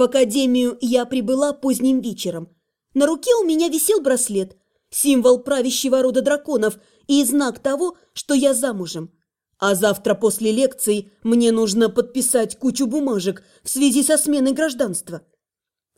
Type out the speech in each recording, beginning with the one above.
В академию я прибыла поздним вечером. На руке у меня висел браслет, символ правящего рода драконов и знак того, что я замужем. А завтра после лекций мне нужно подписать кучу бумажек в связи со сменой гражданства.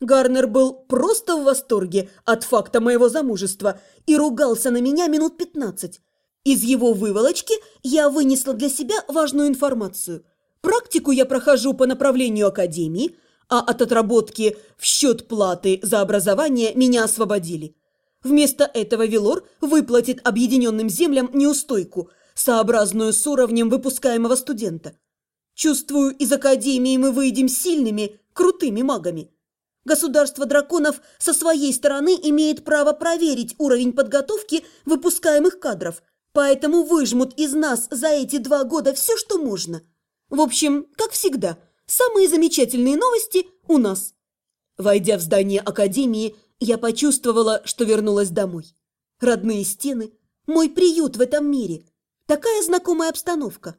Гарнер был просто в восторге от факта моего замужества и ругался на меня минут пятнадцать. Из его выволочки я вынесла для себя важную информацию. Практику я прохожу по направлению академии, а от отработки в счет платы за образование меня освободили. Вместо этого Велор выплатит объединенным землям неустойку, сообразную с уровнем выпускаемого студента. Чувствую, из академии мы выйдем сильными, крутыми магами. Государство драконов со своей стороны имеет право проверить уровень подготовки выпускаемых кадров, поэтому выжмут из нас за эти два года все, что можно. В общем, как всегда, самые замечательные новости у нас. Войдя в здание академии, я почувствовала, что вернулась домой. Родные стены, мой приют в этом мире, такая знакомая обстановка.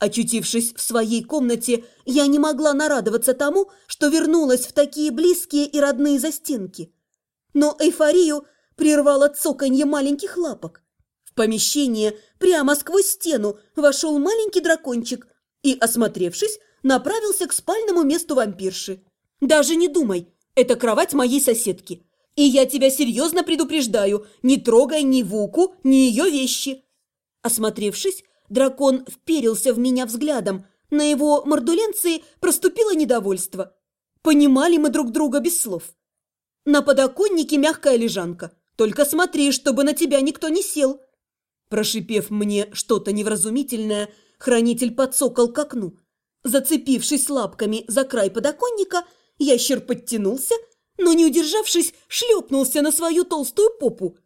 Очутившись в своей комнате, я не могла нарадоваться тому, что вернулась в такие близкие и родные застенки. Но эйфорию прервало цоканье маленьких лапок. В помещение прямо сквозь стену вошел маленький дракончик и, осмотревшись, направился к спальному месту вампирши. «Даже не думай, это кровать моей соседки. И я тебя серьезно предупреждаю, не трогай ни Вуку, ни ее вещи». Осмотревшись, Дракон вперился в меня взглядом. На его мордуленции проступило недовольство. Понимали мы друг друга без слов. На подоконнике мягкая лежанка. Только смотри, чтобы на тебя никто не сел. Прошипев мне что-то невразумительное, хранитель подсокол к окну. Зацепившись лапками за край подоконника, ящер подтянулся, но, не удержавшись, шлепнулся на свою толстую попу.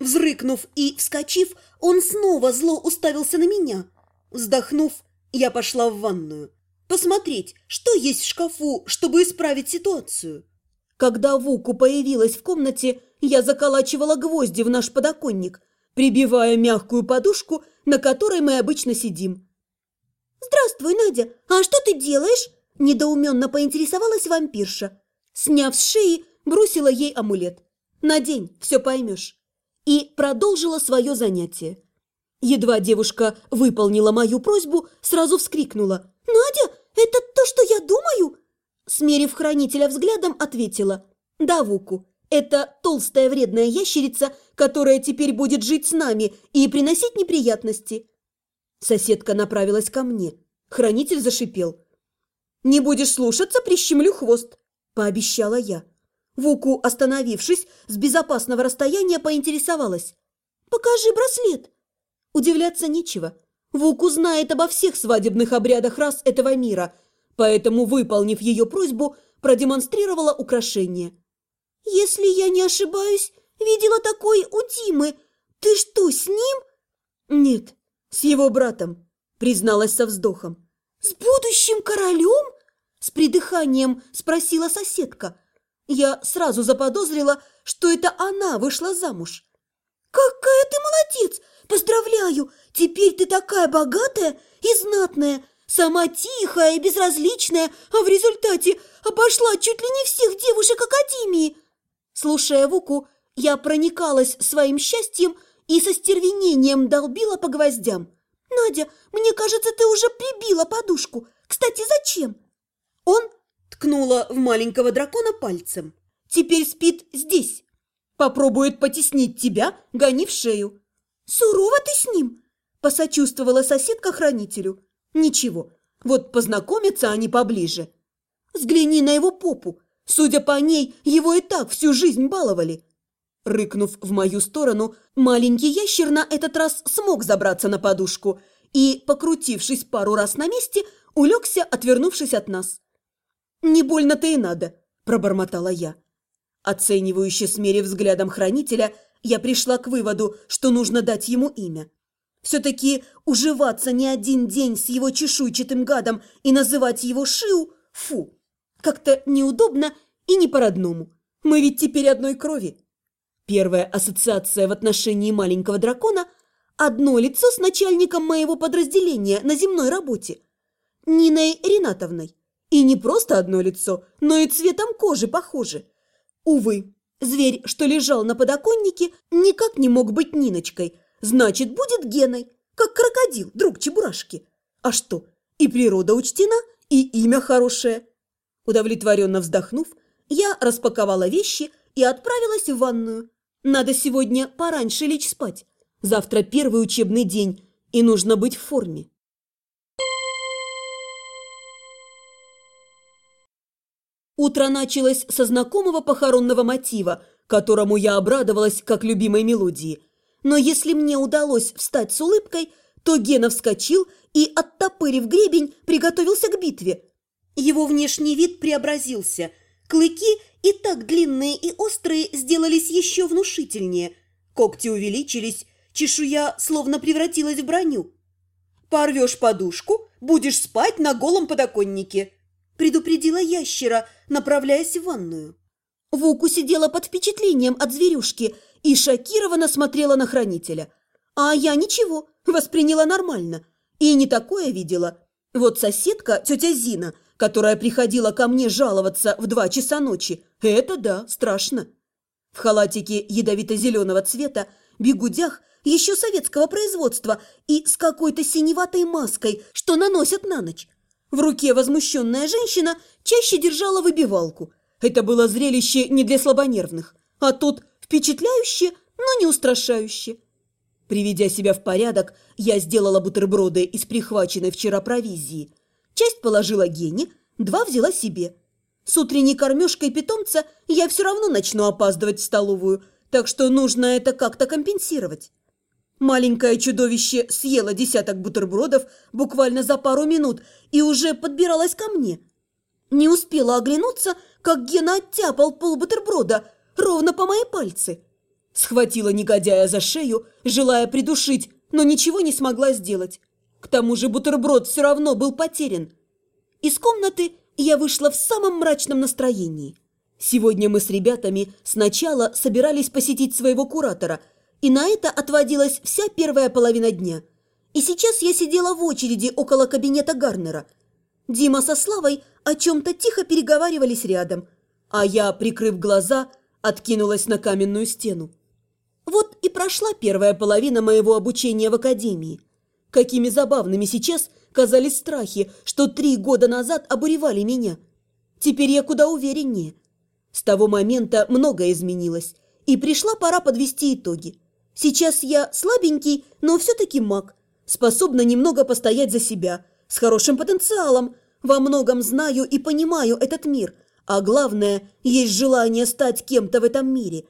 Взрыкнув и вскочив, он снова зло уставился на меня. Вздохнув, я пошла в ванную. Посмотреть, что есть в шкафу, чтобы исправить ситуацию. Когда Вуку появилась в комнате, я заколачивала гвозди в наш подоконник, прибивая мягкую подушку, на которой мы обычно сидим. «Здравствуй, Надя! А что ты делаешь?» – недоуменно поинтересовалась вампирша. Сняв с шеи, бросила ей амулет. «Надень, все поймешь» и продолжила свое занятие. Едва девушка выполнила мою просьбу, сразу вскрикнула. «Надя, это то, что я думаю?» Смерив хранителя взглядом, ответила. «Да, Вуку, это толстая вредная ящерица, которая теперь будет жить с нами и приносить неприятности». Соседка направилась ко мне. Хранитель зашипел. «Не будешь слушаться, прищемлю хвост», – пообещала я. Вуку, остановившись, с безопасного расстояния поинтересовалась. «Покажи браслет!» Удивляться нечего. Вуку знает обо всех свадебных обрядах рас этого мира, поэтому, выполнив ее просьбу, продемонстрировала украшение. «Если я не ошибаюсь, видела такой у Димы. Ты что, с ним?» «Нет, с его братом», призналась со вздохом. «С будущим королем?» С придыханием спросила соседка – я сразу заподозрила, что это она вышла замуж. «Какая ты молодец! Поздравляю! Теперь ты такая богатая и знатная, сама тихая и безразличная, а в результате обошла чуть ли не всех девушек Академии!» Слушая Вуку, я проникалась своим счастьем и со стервенением долбила по гвоздям. «Надя, мне кажется, ты уже прибила подушку. Кстати, зачем?» Он Ткнула в маленького дракона пальцем. «Теперь спит здесь. Попробует потеснить тебя, гони в шею». «Сурово ты с ним?» – посочувствовала соседка хранителю. «Ничего, вот познакомятся они поближе. Взгляни на его попу. Судя по ней, его и так всю жизнь баловали». Рыкнув в мою сторону, маленький ящер на этот раз смог забраться на подушку и, покрутившись пару раз на месте, улегся, отвернувшись от нас. «Не больно-то и надо», – пробормотала я. Оценивающе смерив взглядом хранителя, я пришла к выводу, что нужно дать ему имя. Все-таки уживаться не один день с его чешуйчатым гадом и называть его Шиу – фу, как-то неудобно и не по-родному. Мы ведь теперь одной крови. Первая ассоциация в отношении маленького дракона – одно лицо с начальником моего подразделения на земной работе – Ниной Ринатовной. И не просто одно лицо, но и цветом кожи похоже. Увы, зверь, что лежал на подоконнике, никак не мог быть Ниночкой. Значит, будет Геной, как крокодил, друг Чебурашки. А что, и природа учтена, и имя хорошее. Удовлетворенно вздохнув, я распаковала вещи и отправилась в ванную. Надо сегодня пораньше лечь спать. Завтра первый учебный день, и нужно быть в форме. Утро началось со знакомого похоронного мотива, которому я обрадовалась как любимой мелодии. Но если мне удалось встать с улыбкой, то Гена вскочил и, оттопырив гребень, приготовился к битве. Его внешний вид преобразился. Клыки, и так длинные и острые, сделались еще внушительнее. Когти увеличились, чешуя словно превратилась в броню. «Порвешь подушку, будешь спать на голом подоконнике», предупредила ящера, направляясь в ванную. Вуку сидела под впечатлением от зверюшки и шокированно смотрела на хранителя. А я ничего, восприняла нормально. И не такое видела. Вот соседка, тетя Зина, которая приходила ко мне жаловаться в два часа ночи, это да, страшно. В халатике ядовито-зеленого цвета, бегудях, еще советского производства и с какой-то синеватой маской, что наносят на ночь. В руке возмущенная женщина чаще держала выбивалку. Это было зрелище не для слабонервных, а тут впечатляюще, но не устрашающе. Приведя себя в порядок, я сделала бутерброды из прихваченной вчера провизии. Часть положила Гене, два взяла себе. С утренней кормежкой питомца я все равно начну опаздывать в столовую, так что нужно это как-то компенсировать. Маленькое чудовище съело десяток бутербродов буквально за пару минут и уже подбиралось ко мне. Не успела оглянуться, как Гена оттяпал пол бутерброда ровно по моей пальцы. Схватила негодяя за шею, желая придушить, но ничего не смогла сделать. К тому же бутерброд все равно был потерян. Из комнаты я вышла в самом мрачном настроении. Сегодня мы с ребятами сначала собирались посетить своего куратора – и на это отводилась вся первая половина дня. И сейчас я сидела в очереди около кабинета Гарнера. Дима со Славой о чем-то тихо переговаривались рядом, а я, прикрыв глаза, откинулась на каменную стену. Вот и прошла первая половина моего обучения в академии. Какими забавными сейчас казались страхи, что три года назад обуревали меня. Теперь я куда увереннее. С того момента многое изменилось, и пришла пора подвести итоги. Сейчас я слабенький, но все-таки маг. Способна немного постоять за себя, с хорошим потенциалом. Во многом знаю и понимаю этот мир. А главное, есть желание стать кем-то в этом мире.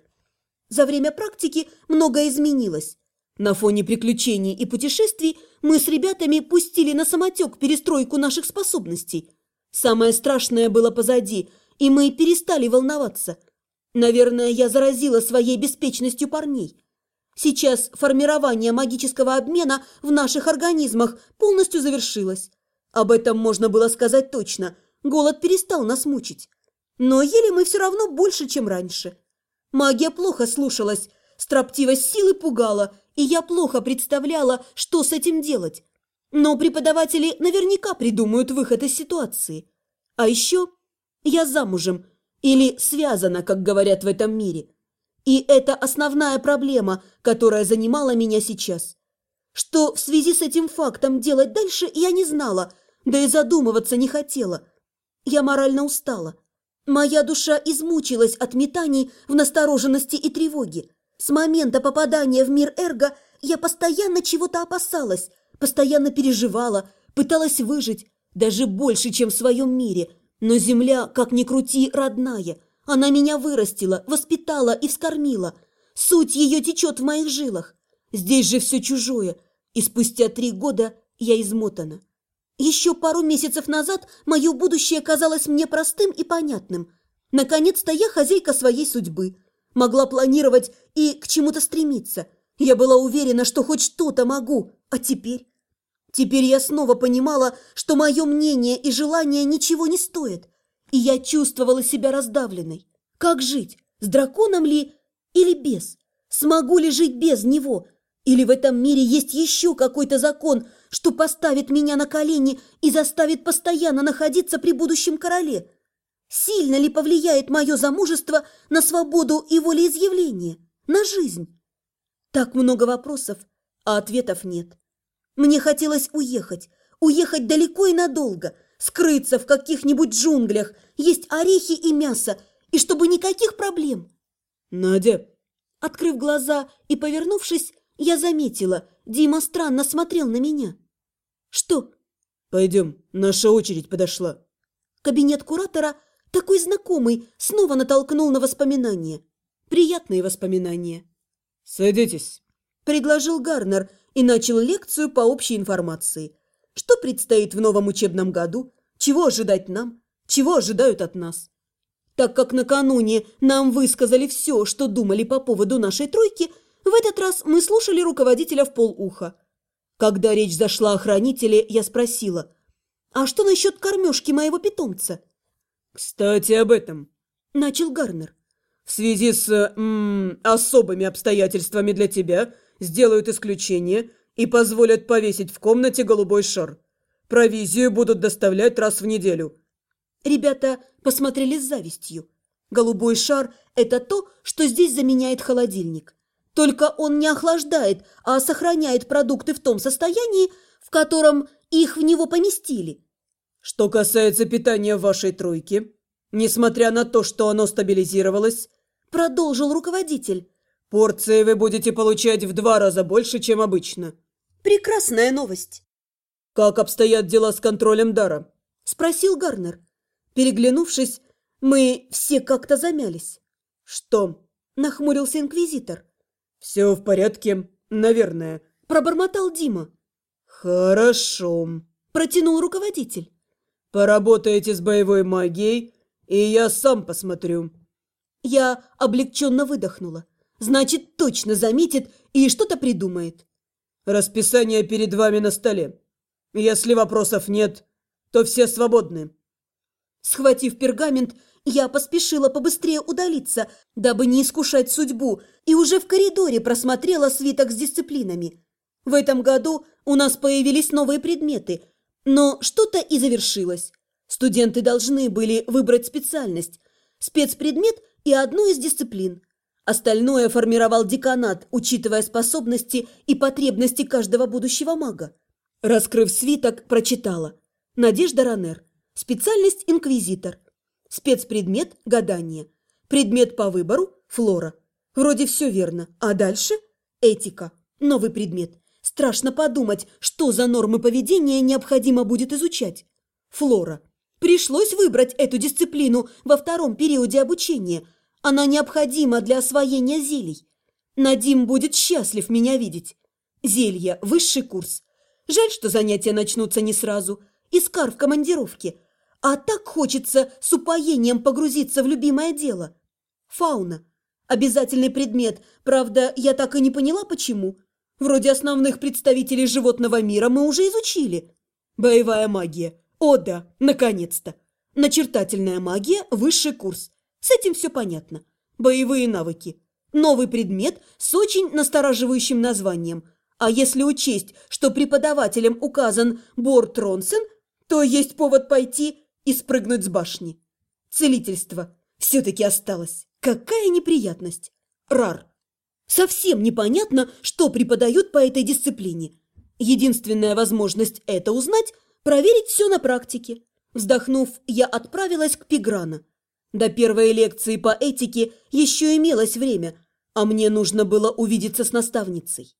За время практики многое изменилось. На фоне приключений и путешествий мы с ребятами пустили на самотек перестройку наших способностей. Самое страшное было позади, и мы перестали волноваться. Наверное, я заразила своей беспечностью парней. Сейчас формирование магического обмена в наших организмах полностью завершилось. Об этом можно было сказать точно. Голод перестал нас мучить. Но ели мы все равно больше, чем раньше. Магия плохо слушалась, строптивость силы пугала, и я плохо представляла, что с этим делать. Но преподаватели наверняка придумают выход из ситуации. А еще я замужем, или связана, как говорят в этом мире – и это основная проблема, которая занимала меня сейчас. Что в связи с этим фактом делать дальше, я не знала, да и задумываться не хотела. Я морально устала. Моя душа измучилась от метаний в настороженности и тревоге. С момента попадания в мир Эрго я постоянно чего-то опасалась, постоянно переживала, пыталась выжить, даже больше, чем в своем мире. Но земля, как ни крути, родная – она меня вырастила, воспитала и вскормила. Суть ее течет в моих жилах. Здесь же все чужое, и спустя три года я измотана. Еще пару месяцев назад мое будущее казалось мне простым и понятным. Наконец-то я хозяйка своей судьбы. Могла планировать и к чему-то стремиться. Я была уверена, что хоть что-то могу. А теперь? Теперь я снова понимала, что мое мнение и желание ничего не стоят и я чувствовала себя раздавленной. Как жить? С драконом ли или без? Смогу ли жить без него? Или в этом мире есть еще какой-то закон, что поставит меня на колени и заставит постоянно находиться при будущем короле? Сильно ли повлияет мое замужество на свободу и волеизъявление, на жизнь? Так много вопросов, а ответов нет. Мне хотелось уехать, уехать далеко и надолго, скрыться в каких-нибудь джунглях, есть орехи и мясо, и чтобы никаких проблем. «Надя!» Открыв глаза и повернувшись, я заметила, Дима странно смотрел на меня. «Что?» «Пойдем, наша очередь подошла». Кабинет куратора, такой знакомый, снова натолкнул на воспоминания. Приятные воспоминания. «Садитесь», – предложил Гарнер и начал лекцию по общей информации. Что предстоит в новом учебном году, чего ожидать нам, чего ожидают от нас. Так как накануне нам высказали все, что думали по поводу нашей тройки, в этот раз мы слушали руководителя в полуха. Когда речь зашла о хранителе, я спросила, «А что насчет кормежки моего питомца?» «Кстати, об этом», – начал Гарнер. «В связи с м, особыми обстоятельствами для тебя сделают исключение и позволят повесить в комнате голубой шар. Провизию будут доставлять раз в неделю». Ребята посмотрели с завистью. Голубой шар – это то, что здесь заменяет холодильник. Только он не охлаждает, а сохраняет продукты в том состоянии, в котором их в него поместили. Что касается питания вашей тройки, несмотря на то, что оно стабилизировалось, продолжил руководитель, порции вы будете получать в два раза больше, чем обычно. Прекрасная новость. Как обстоят дела с контролем дара? Спросил Гарнер. Переглянувшись, мы все как-то замялись. «Что?» – нахмурился инквизитор. «Все в порядке, наверное», – пробормотал Дима. «Хорошо», – протянул руководитель. «Поработаете с боевой магией, и я сам посмотрю». Я облегченно выдохнула. Значит, точно заметит и что-то придумает. «Расписание перед вами на столе. Если вопросов нет, то все свободны». Схватив пергамент, я поспешила побыстрее удалиться, дабы не искушать судьбу, и уже в коридоре просмотрела свиток с дисциплинами. В этом году у нас появились новые предметы, но что-то и завершилось. Студенты должны были выбрать специальность, спецпредмет и одну из дисциплин. Остальное формировал деканат, учитывая способности и потребности каждого будущего мага. Раскрыв свиток, прочитала. Надежда Ранер. Специальность – инквизитор. Спецпредмет – гадание. Предмет по выбору – флора. Вроде все верно. А дальше – этика. Новый предмет. Страшно подумать, что за нормы поведения необходимо будет изучать. Флора. Пришлось выбрать эту дисциплину во втором периоде обучения. Она необходима для освоения зелий. Надим будет счастлив меня видеть. Зелья – высший курс. Жаль, что занятия начнутся не сразу. Искар в командировке – а так хочется с упоением погрузиться в любимое дело. Фауна. Обязательный предмет, правда, я так и не поняла, почему. Вроде основных представителей животного мира мы уже изучили. Боевая магия. О да, наконец-то. Начертательная магия – высший курс. С этим все понятно. Боевые навыки. Новый предмет с очень настораживающим названием. А если учесть, что преподавателем указан Бор Тронсен, то есть повод пойти и спрыгнуть с башни. Целительство все-таки осталось. Какая неприятность. Рар. Совсем непонятно, что преподают по этой дисциплине. Единственная возможность это узнать – проверить все на практике. Вздохнув, я отправилась к Пиграна. До первой лекции по этике еще имелось время, а мне нужно было увидеться с наставницей.